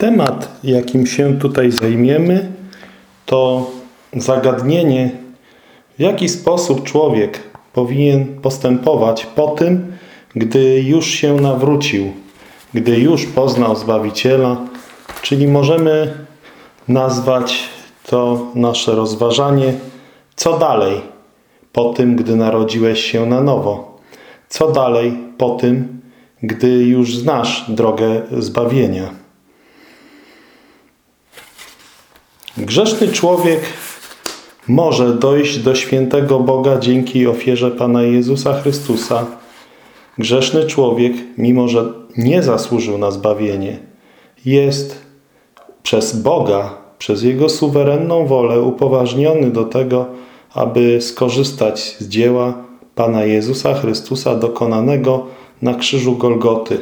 Temat, jakim się tutaj zajmiemy, to zagadnienie, w jaki sposób człowiek powinien postępować po tym, gdy już się nawrócił, gdy już poznał Zbawiciela, czyli możemy nazwać to nasze rozważanie, co dalej po tym, gdy narodziłeś się na nowo, co dalej po tym, gdy już znasz drogę zbawienia. Grzeszny człowiek może dojść do świętego Boga dzięki ofierze Pana Jezusa Chrystusa. Grzeszny człowiek, mimo że nie zasłużył na zbawienie, jest przez Boga, przez Jego suwerenną wolę upoważniony do tego, aby skorzystać z dzieła Pana Jezusa Chrystusa dokonanego na krzyżu Golgoty.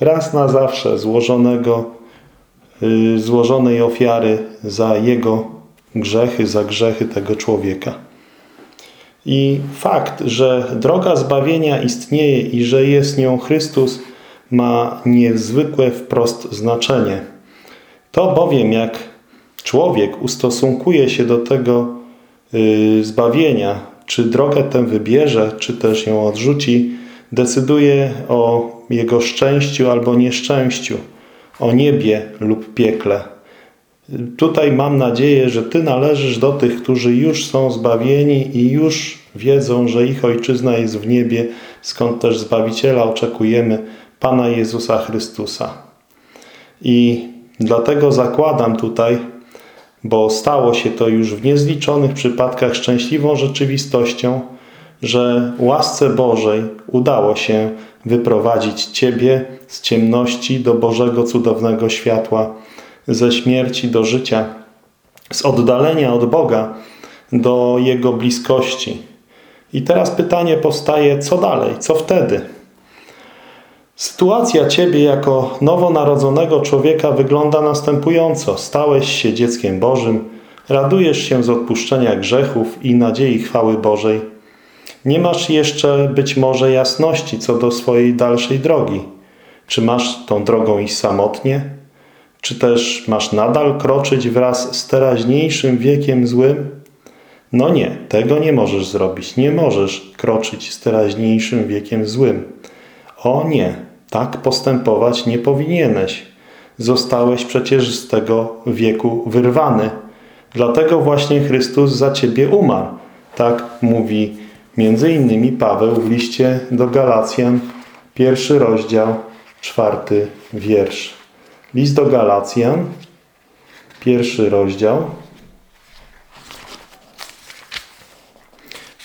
Raz na zawsze złożonego złożonej ofiary za jego grzechy, za grzechy tego człowieka. I fakt, że droga zbawienia istnieje i że jest nią Chrystus, ma niezwykłe wprost znaczenie. To bowiem, jak człowiek ustosunkuje się do tego yy, zbawienia, czy drogę tę wybierze, czy też ją odrzuci, decyduje o jego szczęściu albo nieszczęściu o niebie lub piekle. Tutaj mam nadzieję, że Ty należysz do tych, którzy już są zbawieni i już wiedzą, że ich Ojczyzna jest w niebie, skąd też Zbawiciela oczekujemy, Pana Jezusa Chrystusa. I dlatego zakładam tutaj, bo stało się to już w niezliczonych przypadkach szczęśliwą rzeczywistością, że łasce Bożej udało się wyprowadzić Ciebie z ciemności do Bożego cudownego światła, ze śmierci do życia, z oddalenia od Boga do Jego bliskości. I teraz pytanie powstaje, co dalej, co wtedy? Sytuacja Ciebie jako nowonarodzonego człowieka wygląda następująco. Stałeś się dzieckiem Bożym, radujesz się z odpuszczenia grzechów i nadziei chwały Bożej. Nie masz jeszcze być może jasności co do swojej dalszej drogi. Czy masz tą drogą iść samotnie? Czy też masz nadal kroczyć wraz z teraźniejszym wiekiem złym? No nie, tego nie możesz zrobić. Nie możesz kroczyć z teraźniejszym wiekiem złym. O nie, tak postępować nie powinieneś. Zostałeś przecież z tego wieku wyrwany. Dlatego właśnie Chrystus za ciebie umarł. Tak mówi między innymi Paweł w liście do Galacjan, pierwszy rozdział, czwarty wiersz. List do Galacjan, pierwszy rozdział,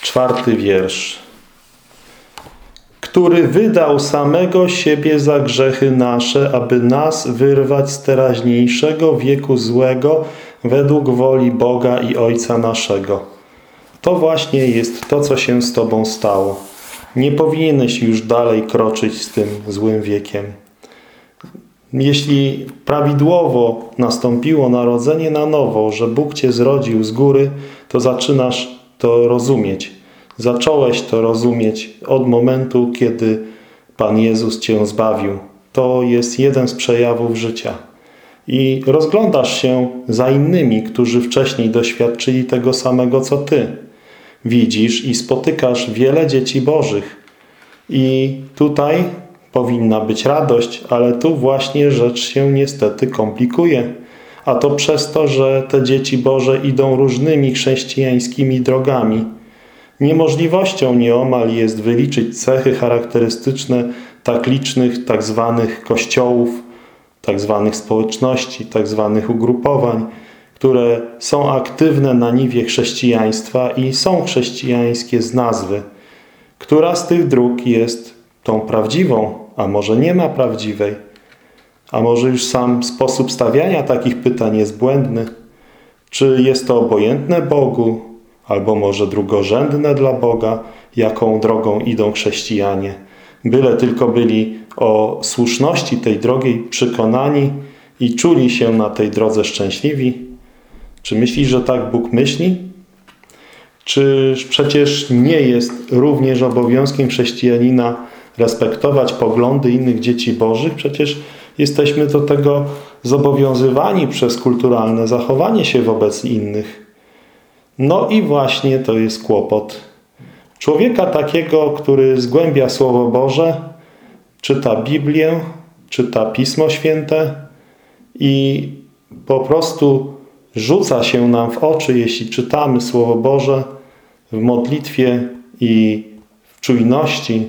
czwarty wiersz. Który wydał samego siebie za grzechy nasze, aby nas wyrwać z teraźniejszego wieku złego według woli Boga i Ojca naszego to właśnie jest to, co się z Tobą stało. Nie powinieneś już dalej kroczyć z tym złym wiekiem. Jeśli prawidłowo nastąpiło narodzenie na nowo, że Bóg Cię zrodził z góry, to zaczynasz to rozumieć. Zacząłeś to rozumieć od momentu, kiedy Pan Jezus Cię zbawił. To jest jeden z przejawów życia. I rozglądasz się za innymi, którzy wcześniej doświadczyli tego samego, co Ty widzisz i spotykasz wiele dzieci bożych. I tutaj powinna być radość, ale tu właśnie rzecz się niestety komplikuje. A to przez to, że te dzieci Boże idą różnymi chrześcijańskimi drogami. Niemożliwością nieomal jest wyliczyć cechy charakterystyczne tak licznych tak zwanych kościołów, tak zwanych społeczności, tak zwanych ugrupowań, które są aktywne na niwie chrześcijaństwa i są chrześcijańskie z nazwy. Która z tych dróg jest tą prawdziwą, a może nie ma prawdziwej? A może już sam sposób stawiania takich pytań jest błędny? Czy jest to obojętne Bogu, albo może drugorzędne dla Boga, jaką drogą idą chrześcijanie? Byle tylko byli o słuszności tej drogi przekonani i czuli się na tej drodze szczęśliwi, czy myślisz, że tak Bóg myśli? Czy przecież nie jest również obowiązkiem chrześcijanina respektować poglądy innych dzieci bożych? Przecież jesteśmy do tego zobowiązywani przez kulturalne zachowanie się wobec innych. No i właśnie to jest kłopot. Człowieka takiego, który zgłębia Słowo Boże, czyta Biblię, czyta Pismo Święte i po prostu rzuca się nam w oczy, jeśli czytamy Słowo Boże w modlitwie i w czujności,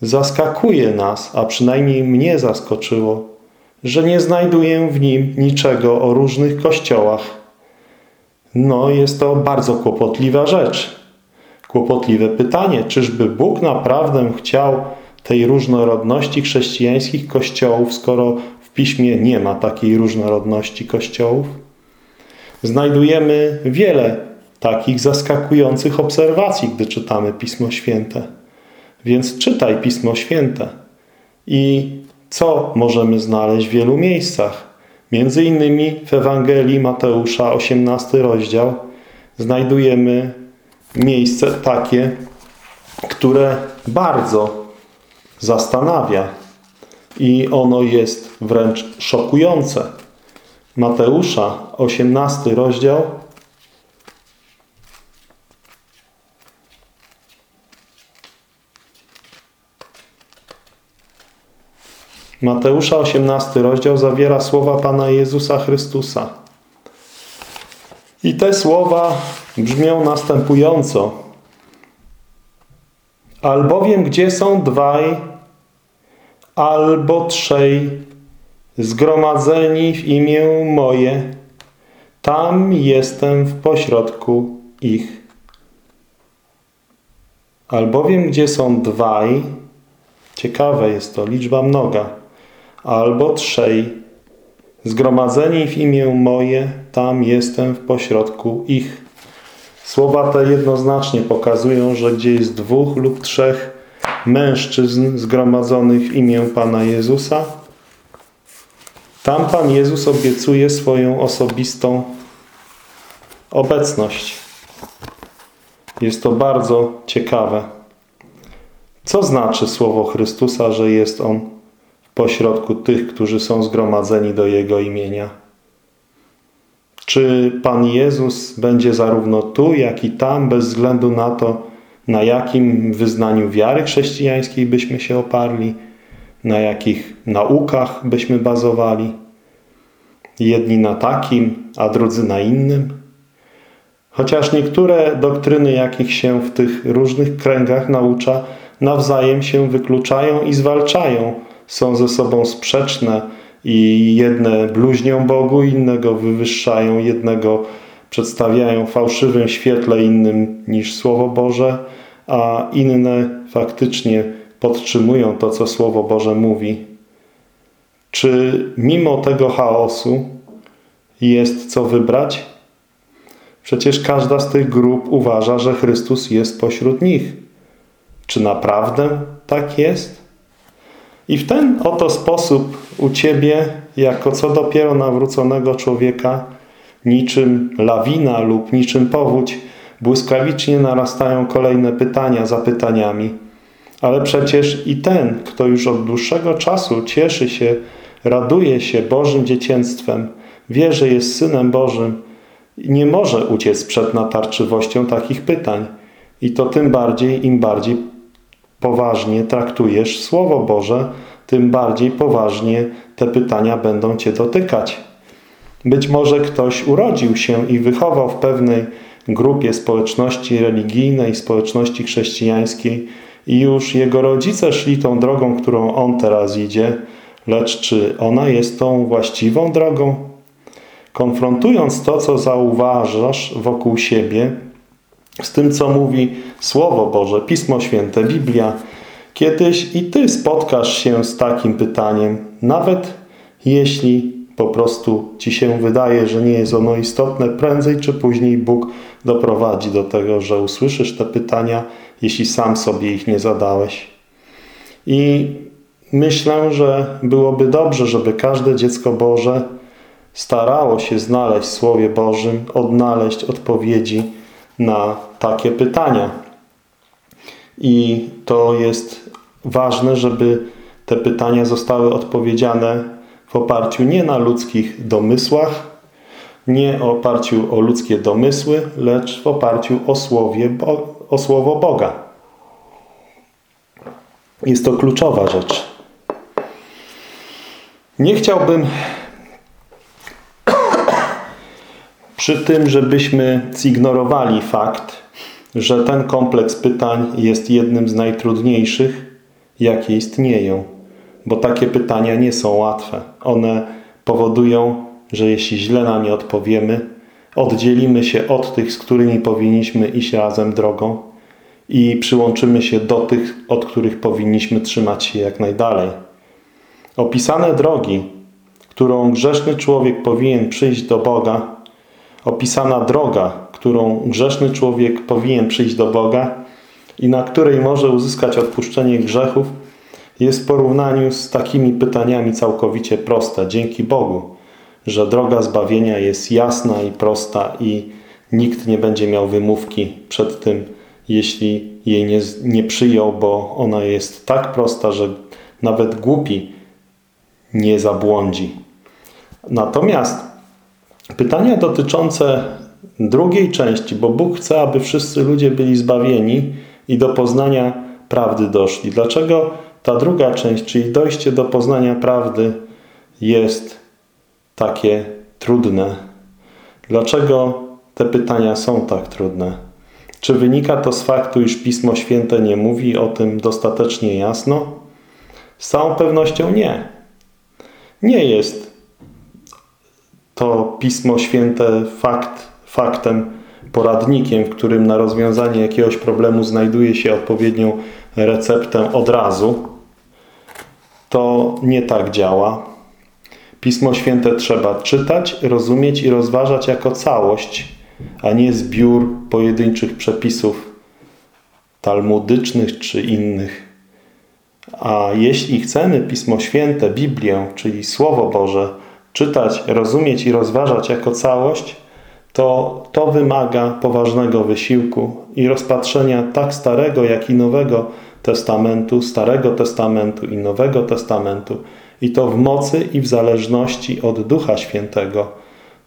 zaskakuje nas, a przynajmniej mnie zaskoczyło, że nie znajduję w nim niczego o różnych kościołach. No, jest to bardzo kłopotliwa rzecz. Kłopotliwe pytanie, czyżby Bóg naprawdę chciał tej różnorodności chrześcijańskich kościołów, skoro w Piśmie nie ma takiej różnorodności kościołów? Znajdujemy wiele takich zaskakujących obserwacji, gdy czytamy Pismo Święte. Więc czytaj Pismo Święte. I co możemy znaleźć w wielu miejscach? Między innymi w Ewangelii Mateusza, 18 rozdział, znajdujemy miejsce takie, które bardzo zastanawia i ono jest wręcz szokujące. Mateusza, 18 rozdział, Mateusza 18 rozdział zawiera słowa Pana Jezusa Chrystusa. I te słowa brzmią następująco. Albowiem gdzie są dwaj albo trzej zgromadzeni w imię moje, tam jestem w pośrodku ich. Albowiem gdzie są dwaj, ciekawe jest to, liczba mnoga, albo trzej, zgromadzeni w imię moje, tam jestem w pośrodku ich. Słowa te jednoznacznie pokazują, że gdzie jest dwóch lub trzech mężczyzn zgromadzonych w imię Pana Jezusa, tam Pan Jezus obiecuje swoją osobistą obecność. Jest to bardzo ciekawe. Co znaczy słowo Chrystusa, że jest On pośrodku tych, którzy są zgromadzeni do Jego imienia? Czy Pan Jezus będzie zarówno tu, jak i tam, bez względu na to, na jakim wyznaniu wiary chrześcijańskiej byśmy się oparli, na jakich naukach byśmy bazowali? Jedni na takim, a drudzy na innym? Chociaż niektóre doktryny, jakich się w tych różnych kręgach naucza, nawzajem się wykluczają i zwalczają, są ze sobą sprzeczne i jedne bluźnią Bogu, innego wywyższają, jednego przedstawiają w fałszywym świetle innym niż Słowo Boże, a inne faktycznie podtrzymują to, co Słowo Boże mówi. Czy mimo tego chaosu jest co wybrać? Przecież każda z tych grup uważa, że Chrystus jest pośród nich. Czy naprawdę tak jest? I w ten oto sposób u Ciebie, jako co dopiero nawróconego człowieka, niczym lawina lub niczym powódź, błyskawicznie narastają kolejne pytania za pytaniami. Ale przecież i ten, kto już od dłuższego czasu cieszy się, raduje się Bożym dzieciństwem, wie, że jest Synem Bożym, nie może uciec przed natarczywością takich pytań. I to tym bardziej, im bardziej poważnie traktujesz Słowo Boże, tym bardziej poważnie te pytania będą Cię dotykać. Być może ktoś urodził się i wychował w pewnej grupie społeczności religijnej, społeczności chrześcijańskiej i już jego rodzice szli tą drogą, którą on teraz idzie, lecz czy ona jest tą właściwą drogą? Konfrontując to, co zauważasz wokół siebie, z tym, co mówi Słowo Boże, Pismo Święte, Biblia, kiedyś i Ty spotkasz się z takim pytaniem, nawet jeśli po prostu Ci się wydaje, że nie jest ono istotne, prędzej czy później Bóg doprowadzi do tego, że usłyszysz te pytania, jeśli sam sobie ich nie zadałeś. I myślę, że byłoby dobrze, żeby każde dziecko Boże starało się znaleźć w Słowie Bożym, odnaleźć odpowiedzi na takie pytania. I to jest ważne, żeby te pytania zostały odpowiedziane w oparciu nie na ludzkich domysłach, nie oparciu o ludzkie domysły, lecz w oparciu o, słowie, o Słowo Boga. Jest to kluczowa rzecz. Nie chciałbym przy tym, żebyśmy zignorowali fakt, że ten kompleks pytań jest jednym z najtrudniejszych, jakie istnieją. Bo takie pytania nie są łatwe. One powodują, że jeśli źle na nie odpowiemy, oddzielimy się od tych, z którymi powinniśmy iść razem drogą i przyłączymy się do tych, od których powinniśmy trzymać się jak najdalej. Opisane drogi, którą grzeszny człowiek powinien przyjść do Boga, opisana droga, którą grzeszny człowiek powinien przyjść do Boga i na której może uzyskać odpuszczenie grzechów, jest w porównaniu z takimi pytaniami całkowicie proste. Dzięki Bogu, że droga zbawienia jest jasna i prosta i nikt nie będzie miał wymówki przed tym, jeśli jej nie, nie przyjął, bo ona jest tak prosta, że nawet głupi nie zabłądzi. Natomiast pytania dotyczące drugiej części, bo Bóg chce, aby wszyscy ludzie byli zbawieni i do poznania prawdy doszli. Dlaczego ta druga część, czyli dojście do poznania prawdy jest takie trudne? Dlaczego te pytania są tak trudne? Czy wynika to z faktu, iż Pismo Święte nie mówi o tym dostatecznie jasno? Z całą pewnością nie. Nie jest to Pismo Święte fakt, faktem, poradnikiem, w którym na rozwiązanie jakiegoś problemu znajduje się odpowiednią receptę od razu. To nie tak działa. Pismo Święte trzeba czytać, rozumieć i rozważać jako całość, a nie zbiór pojedynczych przepisów talmudycznych czy innych. A jeśli chcemy Pismo Święte, Biblię, czyli Słowo Boże, czytać, rozumieć i rozważać jako całość, to to wymaga poważnego wysiłku i rozpatrzenia tak Starego, jak i Nowego Testamentu, Starego Testamentu i Nowego Testamentu i to w mocy i w zależności od Ducha Świętego.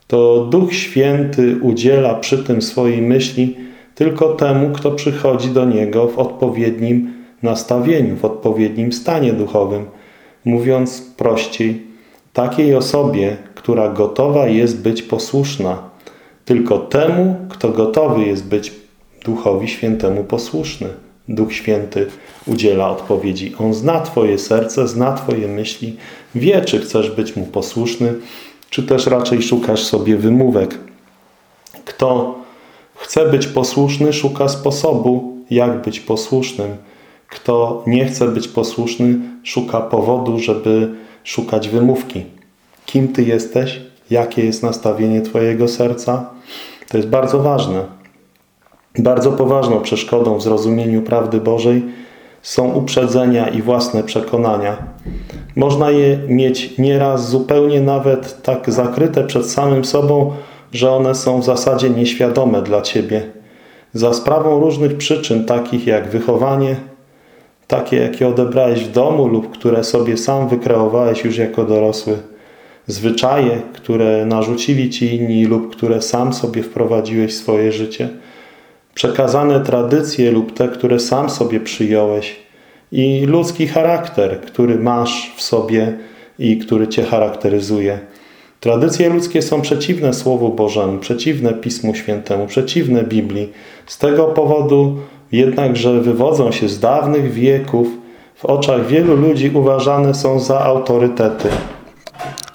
To Duch Święty udziela przy tym swojej myśli tylko temu, kto przychodzi do Niego w odpowiednim nastawieniu, w odpowiednim stanie duchowym. Mówiąc prościej, takiej osobie, która gotowa jest być posłuszna, tylko temu, kto gotowy jest być Duchowi Świętemu posłuszny. Duch Święty udziela odpowiedzi. On zna Twoje serce, zna Twoje myśli, wie, czy chcesz być Mu posłuszny, czy też raczej szukasz sobie wymówek. Kto chce być posłuszny, szuka sposobu, jak być posłusznym. Kto nie chce być posłuszny, szuka powodu, żeby szukać wymówki. Kim Ty jesteś? Jakie jest nastawienie Twojego serca? To jest bardzo ważne. Bardzo poważną przeszkodą w zrozumieniu prawdy Bożej są uprzedzenia i własne przekonania. Można je mieć nieraz zupełnie nawet tak zakryte przed samym sobą, że one są w zasadzie nieświadome dla Ciebie. Za sprawą różnych przyczyn, takich jak wychowanie, takie jakie odebrałeś w domu lub które sobie sam wykreowałeś już jako dorosły, zwyczaje, które narzucili Ci inni lub które sam sobie wprowadziłeś w swoje życie, przekazane tradycje lub te, które sam sobie przyjąłeś i ludzki charakter, który masz w sobie i który Cię charakteryzuje. Tradycje ludzkie są przeciwne Słowu Bożemu, przeciwne Pismu Świętemu, przeciwne Biblii. Z tego powodu jednakże wywodzą się z dawnych wieków, w oczach wielu ludzi uważane są za autorytety.